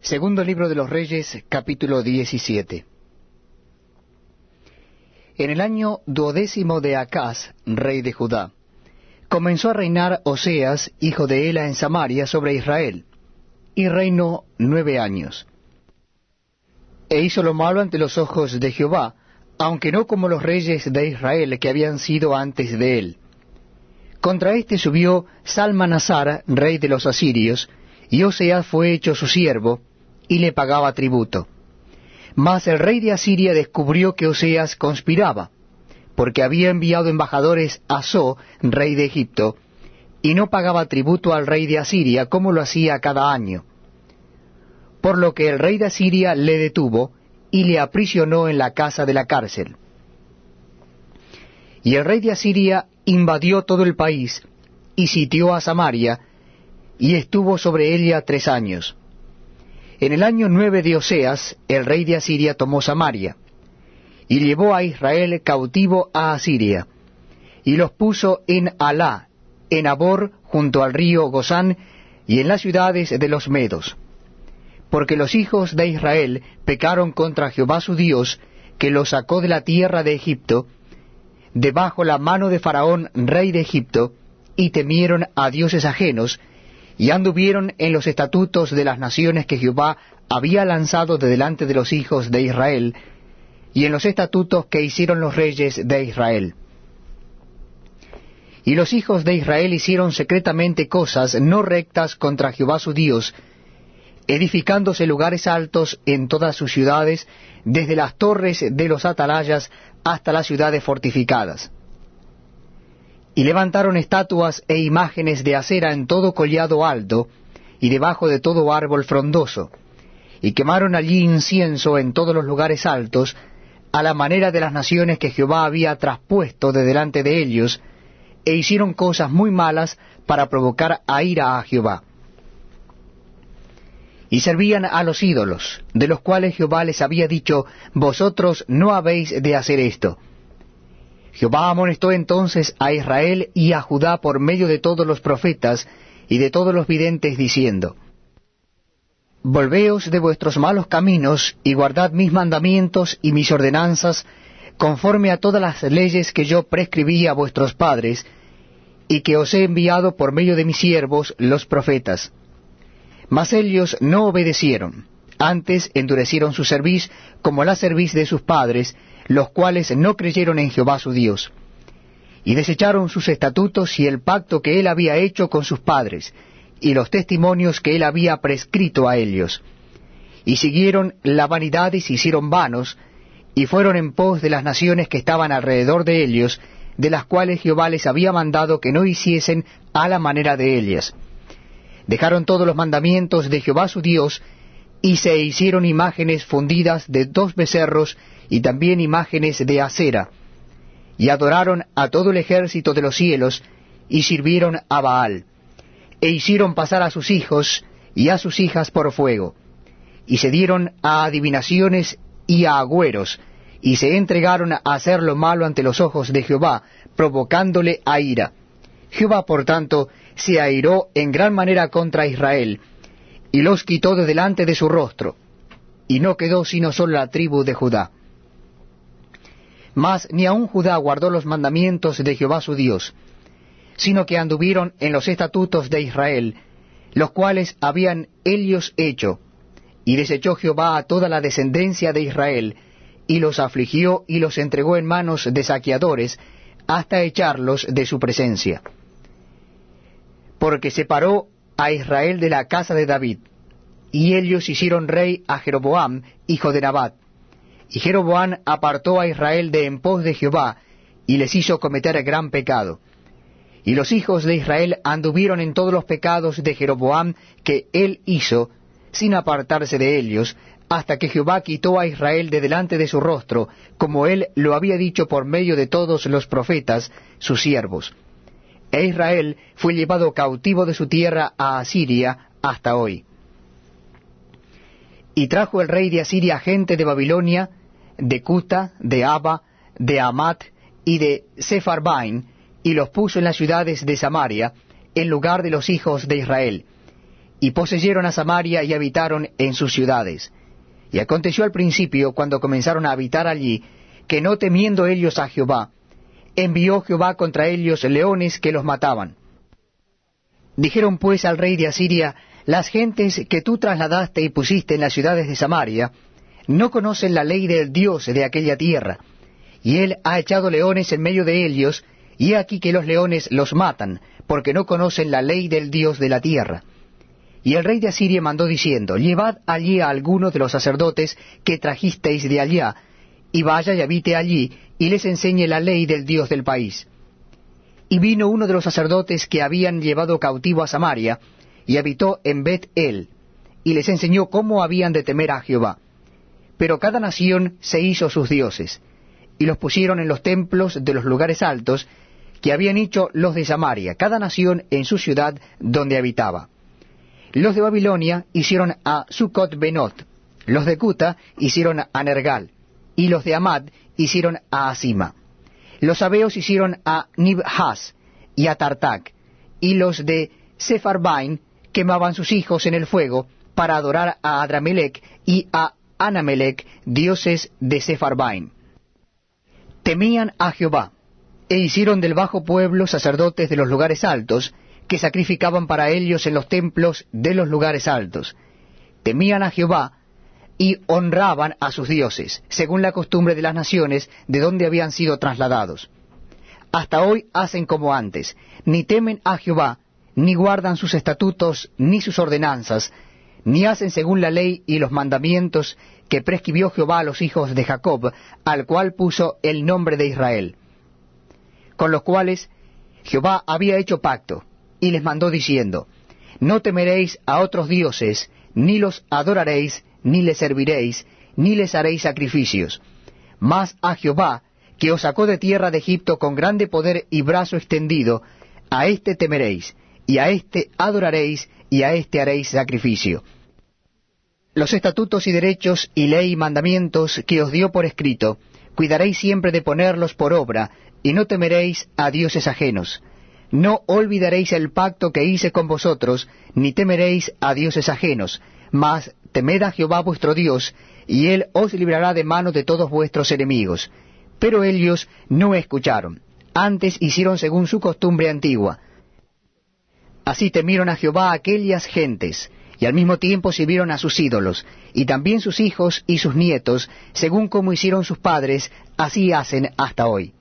Segundo libro de los Reyes, capítulo 17. En el año duodécimo de Acaz, rey de Judá, comenzó a reinar Oseas, hijo de Ela, en Samaria, sobre Israel, y reinó nueve años. E hizo lo malo ante los ojos de Jehová, aunque no como los reyes de Israel que habían sido antes de él. Contra éste subió Salmanasar, rey de los asirios, y Oseas fue hecho su siervo, y le pagaba tributo. Mas el rey de Asiria descubrió que Oseas conspiraba, porque había enviado embajadores a So, rey de Egipto, y no pagaba tributo al rey de Asiria como lo hacía cada año. Por lo que el rey de Asiria le detuvo y le aprisionó en la casa de la cárcel. Y el rey de Asiria invadió todo el país y sitió a Samaria, y estuvo sobre ella tres años. En el año nueve de Oseas, el rey de Asiria tomó Samaria, y llevó a Israel cautivo a Asiria, y los puso en Alá, en Abor, junto al río Gozán, y en las ciudades de los Medos. Porque los hijos de Israel pecaron contra Jehová su Dios, que los sacó de la tierra de Egipto, debajo la mano de Faraón, rey de Egipto, y temieron a dioses ajenos, y anduvieron en los estatutos de las naciones que Jehová había lanzado de delante de los hijos de Israel, y en los estatutos que hicieron los reyes de Israel. Y los hijos de Israel hicieron secretamente cosas no rectas contra Jehová su Dios, edificándose lugares altos en todas sus ciudades, desde las torres de los atalayas hasta las ciudades fortificadas y levantaron estatuas e imágenes de acera en todo collado alto, y debajo de todo árbol frondoso, y quemaron allí incienso en todos los lugares altos, a la manera de las naciones que Jehová había traspuesto de delante de ellos, e hicieron cosas muy malas para provocar a ira a Jehová. Y servían a los ídolos, de los cuales Jehová les había dicho, Vosotros no habéis de hacer esto Jehová amonestó entonces a Israel y a Judá por medio de todos los profetas y de todos los videntes, diciendo, Volveos de vuestros malos caminos y guardad mis mandamientos y mis ordenanzas, conforme a todas las leyes que yo prescribí a vuestros padres, y que os he enviado por medio de mis siervos los profetas. Mas ellos no obedecieron, antes endurecieron su cerviz como la cerviz de sus padres, los cuales no creyeron en Jehová su Dios, y desecharon sus estatutos y el pacto que él había hecho con sus padres, y los testimonios que él había prescrito a ellos. Y siguieron la vanidad y se hicieron vanos, y fueron en pos de las naciones que estaban alrededor de ellos, de las cuales Jehová les había mandado que no hiciesen a la manera de ellas. Dejaron todos los mandamientos de Jehová su Dios, y se hicieron imágenes fundidas de dos becerros y también imágenes de acera, y adoraron a todo el ejército de los cielos, y sirvieron a Baal, e hicieron pasar a sus hijos y a sus hijas por fuego, y se dieron a adivinaciones y a agüeros, y se entregaron a hacer lo malo ante los ojos de Jehová, provocándole a ira. Jehová, por tanto, se airó en gran manera contra Israel, y los quitó de delante de su rostro, y no quedó sino solo la tribu de Judá. Mas ni aun Judá guardó los mandamientos de Jehová su Dios, sino que anduvieron en los estatutos de Israel, los cuales habían ellos hecho, y desechó Jehová a toda la descendencia de Israel, y los afligió y los entregó en manos de saqueadores, hasta echarlos de su presencia. Porque separó a Israel de la casa de David, y ellos hicieron rey a Jeroboam, hijo de Nabat. Y Jeroboam apartó a Israel de en pos de Jehová, y les hizo cometer gran pecado. Y los hijos de Israel anduvieron en todos los pecados de Jeroboam que él hizo, sin apartarse de ellos, hasta que Jehová quitó a Israel de delante de su rostro, como él lo había dicho por medio de todos los profetas, sus siervos. E Israel fue llevado cautivo de su tierra a Asiria hasta hoy. Y trajo el rey de Asiria gente de Babilonia, de Cuta, de Abba, de Amat y de Sepharbain, y los puso en las ciudades de Samaria, en lugar de los hijos de Israel. y poseyeron a Samaria y habitaron en sus ciudades. Y aconteció al principio, cuando comenzaron a habitar allí, que no temiendo ellos a Jehová, envió Jehová contra ellos leones que los mataban. Dijeron pues al rey de Asiria, las gentes que tú trasladaste y pusiste en las ciudades de Samaria, no conocen la ley del Dios de aquella tierra, y él ha echado leones en medio de ellos, y aquí que los leones los matan, porque no conocen la ley del Dios de la tierra. Y el rey de Asiria mandó diciendo, Llevad allí a alguno de los sacerdotes que trajisteis de allá, y vaya y habite allí, y les enseñe la ley del Dios del país. Y vino uno de los sacerdotes que habían llevado cautivo a Samaria, y habitó en Bet-El, y les enseñó cómo habían de temer a Jehová. Pero cada nación se hizo sus dioses, y los pusieron en los templos de los lugares altos, que habían hecho los de Samaria, cada nación en su ciudad donde habitaba. Los de Babilonia hicieron a Sucot Benot, los de Cuta hicieron a Nergal, y los de Amad hicieron a Asima. Los sabeos hicieron a Nibhaz y a Tartak, y los de Sepharbain quemaban sus hijos en el fuego para adorar a Adramelech y a Anamelech, dioses de Sepharbain. Temían a Jehová, e hicieron del bajo pueblo sacerdotes de los lugares altos, que sacrificaban para ellos en los templos de los lugares altos. Temían a Jehová y honraban a sus dioses, según la costumbre de las naciones de donde habían sido trasladados. Hasta hoy hacen como antes, ni temen a Jehová, ni guardan sus estatutos, ni sus ordenanzas, ni hacen según la ley y los mandamientos que prescribió Jehová a los hijos de Jacob, al cual puso el nombre de Israel, con los cuales Jehová había hecho pacto, y les mandó diciendo, No temeréis a otros dioses, ni los adoraréis, ni les serviréis, ni les haréis sacrificios, mas a Jehová, que os sacó de tierra de Egipto con grande poder y brazo extendido, a éste temeréis, y a éste adoraréis, y a éste haréis sacrificio. Los estatutos y derechos y ley y mandamientos que os dio por escrito, cuidaréis siempre de ponerlos por obra, y no temeréis a dioses ajenos, no olvidaréis el pacto que hice con vosotros, ni temeréis a dioses ajenos, mas temed a Jehová vuestro Dios, y él os librará de mano de todos vuestros enemigos. Pero ellos no escucharon, antes hicieron según su costumbre antigua. Así temieron a Jehová aquellas gentes, y al mismo tiempo sirvieron a sus ídolos, y también sus hijos y sus nietos, según como hicieron sus padres, así hacen hasta hoy.